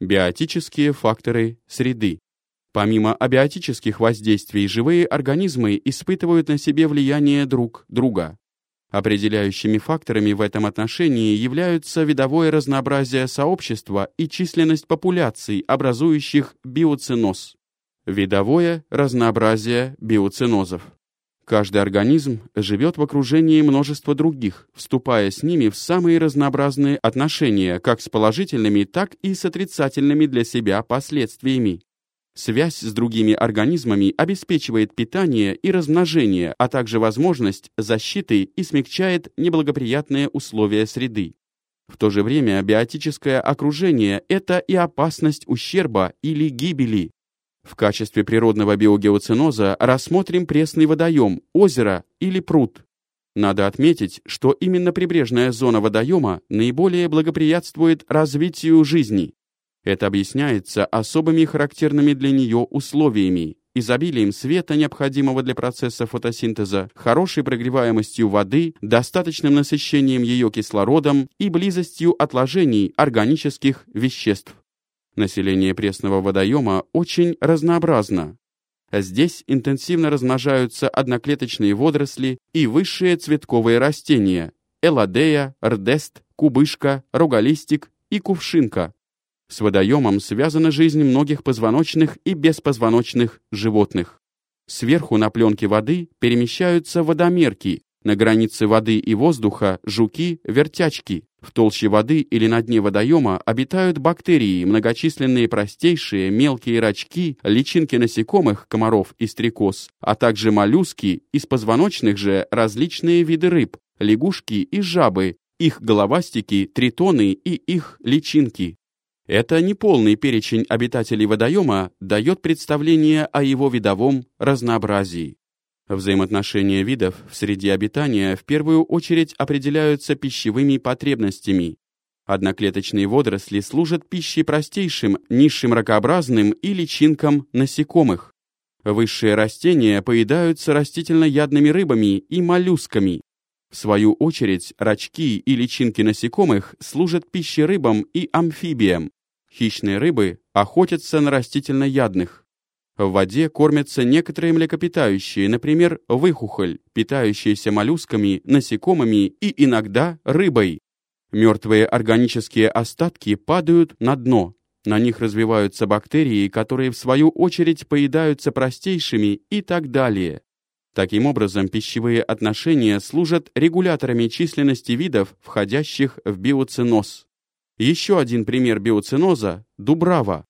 Биотические факторы среды. Помимо абиотических воздействий, живые организмы испытывают на себе влияние друг друга. Определяющими факторами в этом отношении являются видовое разнообразие сообщества и численность популяций, образующих биоценоз. Видовое разнообразие биоценозов. Каждый организм живет в окружении множества других, вступая с ними в самые разнообразные отношения, как с положительными, так и с отрицательными для себя последствиями. Связь с другими организмами обеспечивает питание и размножение, а также возможность защиты и смягчает неблагоприятные условия среды. В то же время биотическое окружение – это и опасность ущерба или гибели. В качестве природного биогеоценоза рассмотрим пресный водоем, озеро или пруд. Надо отметить, что именно прибрежная зона водоема наиболее благоприятствует развитию жизни. Это объясняется особыми характерными для нее условиями, изобилием света, необходимого для процесса фотосинтеза, хорошей прогреваемостью воды, достаточным насыщением ее кислородом и близостью отложений органических веществ. Население пресного водоема очень разнообразно. Здесь интенсивно размножаются одноклеточные водоросли и высшие цветковые растения – эладея, рдест, кубышка, рогалистик и кувшинка. С водоемом связана жизнь многих позвоночных и беспозвоночных животных. Сверху на пленке воды перемещаются водомерки, на границе воды и воздуха – жуки-вертячки. В толще воды или на дне водоема обитают бактерии, многочисленные простейшие, мелкие рачки, личинки насекомых, комаров и стрекоз, а также моллюски, из позвоночных же различные виды рыб, лягушки и жабы, их головастики, тритоны и их личинки. Это неполный перечень обитателей водоема дает представление о его видовом разнообразии. Взаимоотношения видов в среде обитания в первую очередь определяются пищевыми потребностями. Одноклеточные водоросли служат пищей простейшим, низшим ракообразным и личинкам насекомых. Высшие растения поедаются растительноядными рыбами и моллюсками. В свою очередь, рачки и личинки насекомых служат пищей рыбам и амфибиям. Хищные рыбы охотятся на растительноядных. В воде кормятся некоторые млекопитающие, например, выхухоль, питающиеся моллюсками, насекомыми и иногда рыбой. Мертвые органические остатки падают на дно. На них развиваются бактерии, которые в свою очередь поедаются простейшими и так далее. Таким образом, пищевые отношения служат регуляторами численности видов, входящих в биоценоз. Еще один пример биоценоза – дубрава.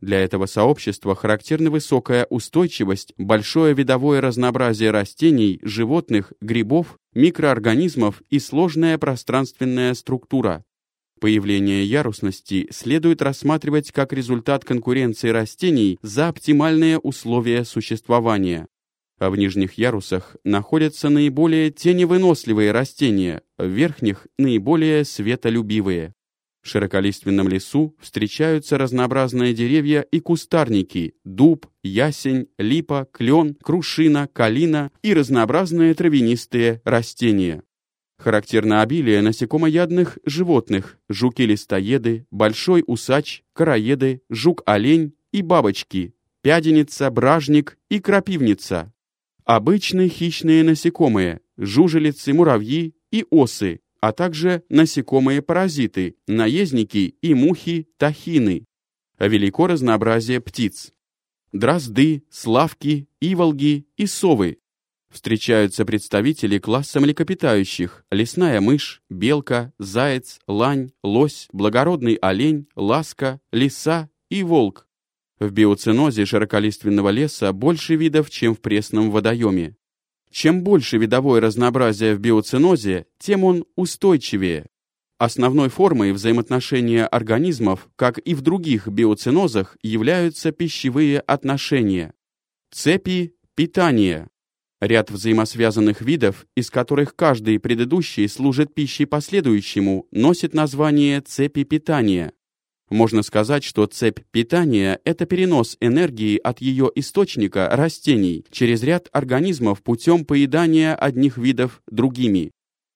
Для этого сообщества характерна высокая устойчивость, большое видовое разнообразие растений, животных, грибов, микроорганизмов и сложная пространственная структура. Появление ярусности следует рассматривать как результат конкуренции растений за оптимальные условия существования. А в нижних ярусах находятся наиболее теневыносливые растения, в верхних – наиболее светолюбивые. В широколиственном лесу встречаются разнообразные деревья и кустарники – дуб, ясень, липа, клен, крушина, калина и разнообразные травянистые растения. Характерно обилие насекомоядных животных – жуки-листоеды, большой усач, короеды, жук-олень и бабочки, пяденица, бражник и крапивница. Обычные хищные насекомые – жужелицы, муравьи и осы, а также насекомые-паразиты, наездники и мухи, тахины. Велико разнообразие птиц. Дрозды, славки, иволги и совы. Встречаются представители класса млекопитающих, лесная мышь, белка, заяц, лань, лось, благородный олень, ласка, лиса и волк. В биоценозе широколиственного леса больше видов, чем в пресном водоеме. Чем больше видовое разнообразие в биоценозе, тем он устойчивее. Основной формой взаимоотношения организмов, как и в других биоценозах, являются пищевые отношения. Цепи питания. Ряд взаимосвязанных видов, из которых каждый предыдущий служит пищей последующему, носит название цепи питания. Можно сказать, что цепь питания – это перенос энергии от ее источника, растений, через ряд организмов путем поедания одних видов другими.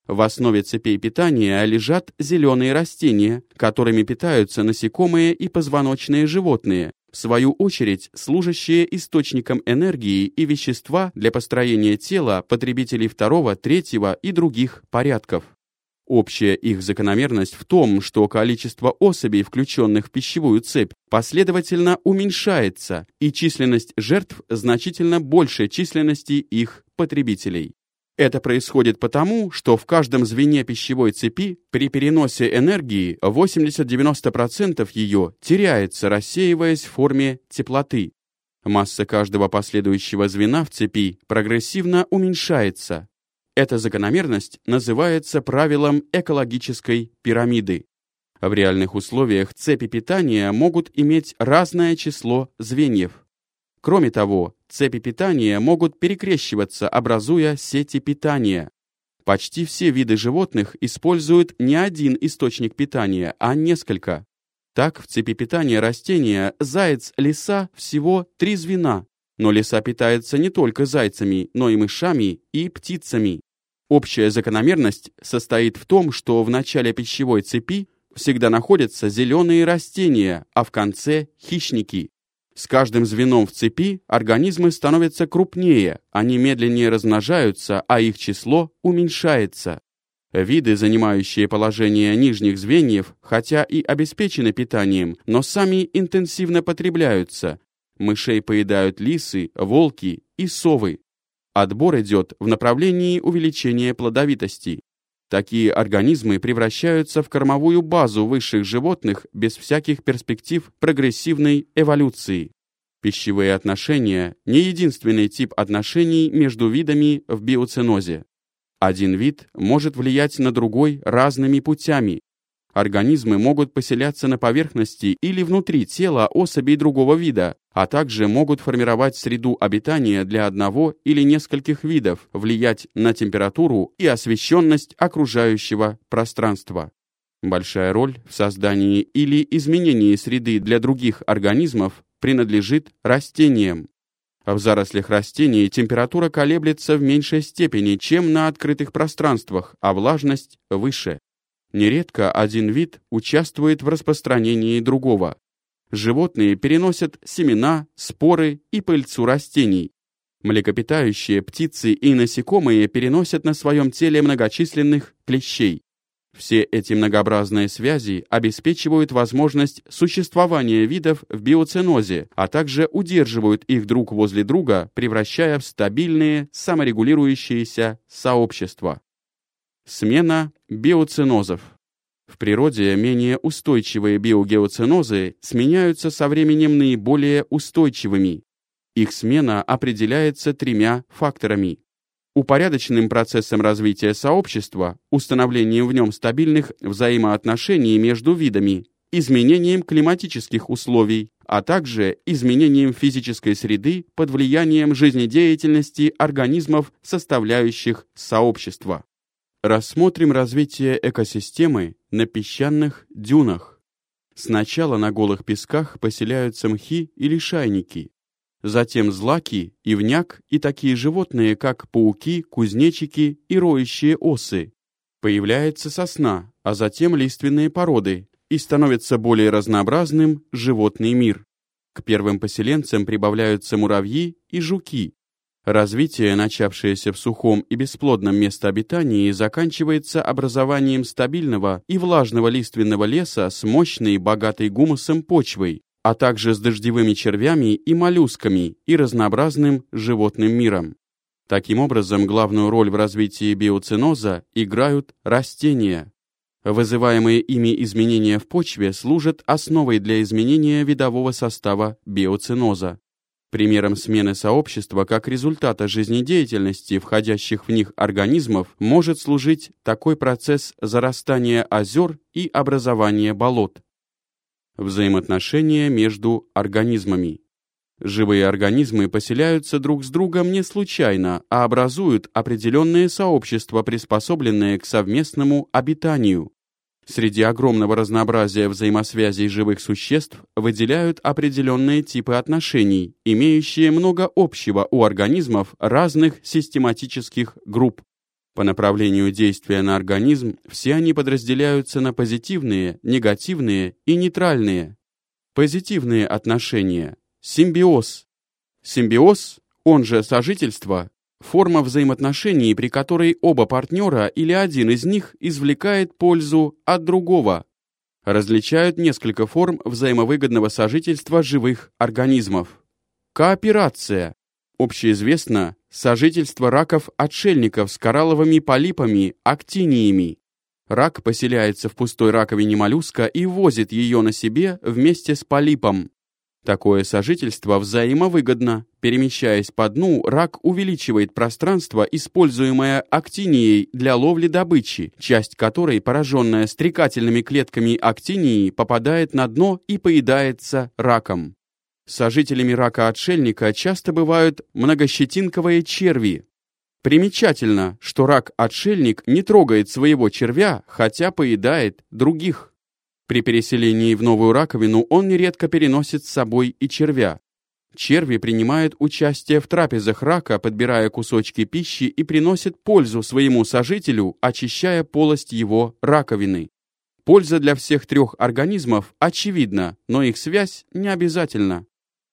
В основе цепей питания лежат зеленые растения, которыми питаются насекомые и позвоночные животные, в свою очередь служащие источником энергии и вещества для построения тела потребителей второго, третьего и других порядков. Общая их закономерность в том, что количество особей, включенных в пищевую цепь, последовательно уменьшается, и численность жертв значительно больше численности их потребителей. Это происходит потому, что в каждом звене пищевой цепи при переносе энергии 80-90% ее теряется, рассеиваясь в форме теплоты. Масса каждого последующего звена в цепи прогрессивно уменьшается, эта закономерность называется правилом экологической пирамиды. В реальных условиях цепи питания могут иметь разное число звеньев. Кроме того, цепи питания могут перекрещиваться, образуя сети питания. Почти все виды животных используют не один источник питания, а несколько. Так, в цепи питания растения заяц, лиса всего три звена, но лиса питается не только зайцами, но и мышами и птицами. Общая закономерность состоит в том, что в начале пищевой цепи всегда находятся зеленые растения, а в конце – хищники. С каждым звеном в цепи организмы становятся крупнее, они медленнее размножаются, а их число уменьшается. Виды, занимающие положение нижних звеньев, хотя и обеспечены питанием, но сами интенсивно потребляются, Мышей поедают лисы, волки и совы. Отбор идет в направлении увеличения плодовитости. Такие организмы превращаются в кормовую базу высших животных без всяких перспектив прогрессивной эволюции. Пищевые отношения – не единственный тип отношений между видами в биоценозе. Один вид может влиять на другой разными путями, Организмы могут поселяться на поверхности или внутри тела особей другого вида, а также могут формировать среду обитания для одного или нескольких видов, влиять на температуру и освещенность окружающего пространства. Большая роль в создании или изменении среды для других организмов принадлежит растениям. В зарослях растений температура колеблется в меньшей степени, чем на открытых пространствах, а влажность выше. Нередко один вид участвует в распространении другого. Животные переносят семена, споры и пыльцу растений. Млекопитающие, птицы и насекомые переносят на своем теле многочисленных клещей. Все эти многообразные связи обеспечивают возможность существования видов в биоценозе, а также удерживают их друг возле друга, превращая в стабильные, саморегулирующиеся сообщества. Смена биоценозов. В природе менее устойчивые биогеоценозы сменяются со временем наиболее устойчивыми. Их смена определяется тремя факторами. Упорядоченным процессом развития сообщества, установлением в нем стабильных взаимоотношений между видами, изменением климатических условий, а также изменением физической среды под влиянием жизнедеятельности организмов, составляющих сообщество. Рассмотрим развитие экосистемы на песчаных дюнах. Сначала на голых песках поселяются мхи или шайники, затем злаки, ивняк и такие животные, как пауки, кузнечики и роющие осы. Появляется сосна, а затем лиственные породы, и становится более разнообразным животный мир. К первым поселенцам прибавляются муравьи и жуки, Развитие, начавшееся в сухом и бесплодном местообитании, заканчивается образованием стабильного и влажного лиственного леса с мощной, богатой гумусом почвой, а также с дождевыми червями и моллюсками и разнообразным животным миром. Таким образом, главную роль в развитии биоценоза играют растения. Вызываемые ими изменения в почве служат основой для изменения видового состава биоценоза. Примером смены сообщества как результата жизнедеятельности входящих в них организмов может служить такой процесс зарастания озер и образования болот. Взаимоотношения между организмами. Живые организмы поселяются друг с другом не случайно, а образуют определенные сообщества, приспособленные к совместному обитанию. Среди огромного разнообразия взаимосвязей живых существ выделяют определенные типы отношений, имеющие много общего у организмов разных систематических групп. По направлению действия на организм все они подразделяются на позитивные, негативные и нейтральные. Позитивные отношения. Симбиоз. Симбиоз, он же сожительство, форма взаимоотношений, при которой оба партнера или один из них извлекает пользу от другого. Различают несколько форм взаимовыгодного сожительства живых организмов. Кооперация. Общеизвестно сожительство раков-отшельников с коралловыми полипами, актиниями. Рак поселяется в пустой раковине моллюска и возит ее на себе вместе с полипом. Такое сожительство взаимовыгодно. Перемещаясь по дну, рак увеличивает пространство, используемое актинией для ловли добычи, часть которой, пораженная стрекательными клетками актинии, попадает на дно и поедается раком. Сожителями рака-отшельника часто бывают многощетинковые черви. Примечательно, что рак-отшельник не трогает своего червя, хотя поедает других. При переселении в новую раковину он нередко переносит с собой и червя. Черви принимают участие в трапезах рака, подбирая кусочки пищи и приносят пользу своему сожителю, очищая полость его раковины. Польза для всех трех организмов очевидна, но их связь не обязательна.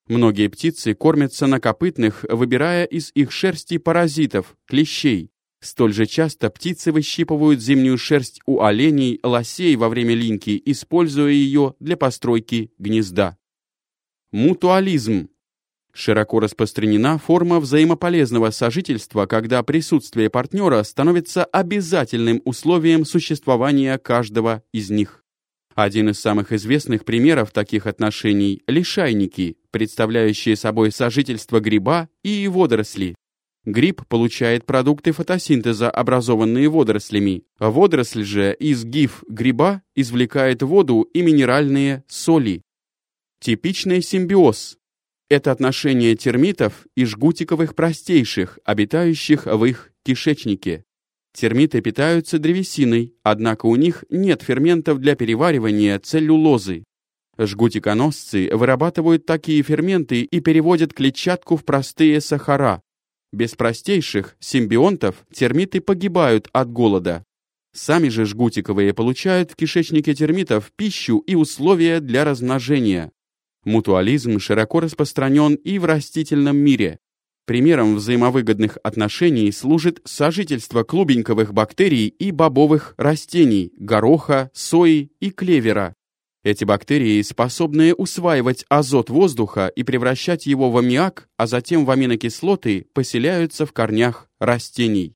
Многие птицы кормятся на копытных, выбирая из их шерсти паразитов, клещей. Столь же часто птицы выщипывают зимнюю шерсть у оленей, лосей во время линьки, используя ее для постройки гнезда. Мутуализм. Широко распространена форма взаимополезного сожительства, когда присутствие партнера становится обязательным условием существования каждого из них. Один из самых известных примеров таких отношений – лишайники, представляющие собой сожительство гриба и водоросли. Гриб получает продукты фотосинтеза, образованные водорослями. Водоросль же из гиф гриба извлекает воду и минеральные соли. Типичный симбиоз – это отношение термитов и жгутиковых простейших, обитающих в их кишечнике. Термиты питаются древесиной, однако у них нет ферментов для переваривания целлюлозы. Жгутиконосцы вырабатывают такие ферменты и переводят клетчатку в простые сахара, без простейших симбионтов термиты погибают от голода. Сами же жгутиковые получают в кишечнике термитов пищу и условия для размножения. Мутуализм широко распространен и в растительном мире. Примером взаимовыгодных отношений служит сожительство клубеньковых бактерий и бобовых растений, гороха, сои и клевера. Эти бактерии, способные усваивать азот воздуха и превращать его в аммиак, а затем в аминокислоты, поселяются в корнях растений.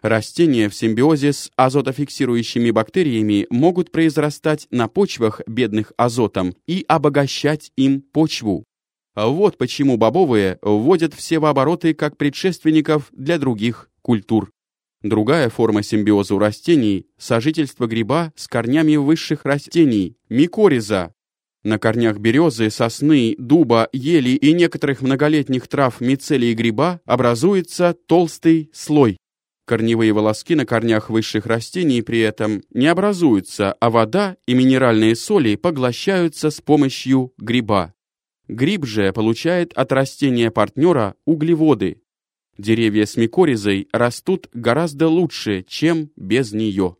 Растения в симбиозе с азотофиксирующими бактериями могут произрастать на почвах, бедных азотом, и обогащать им почву. Вот почему бобовые вводят в севообороты как предшественников для других культур. Другая форма симбиоза у растений – сожительство гриба с корнями высших растений – микориза. На корнях березы, сосны, дуба, ели и некоторых многолетних трав мицелии гриба образуется толстый слой. Корневые волоски на корнях высших растений при этом не образуются, а вода и минеральные соли поглощаются с помощью гриба. Гриб же получает от растения партнера углеводы, Деревья с микоризой растут гораздо лучше, чем без нее.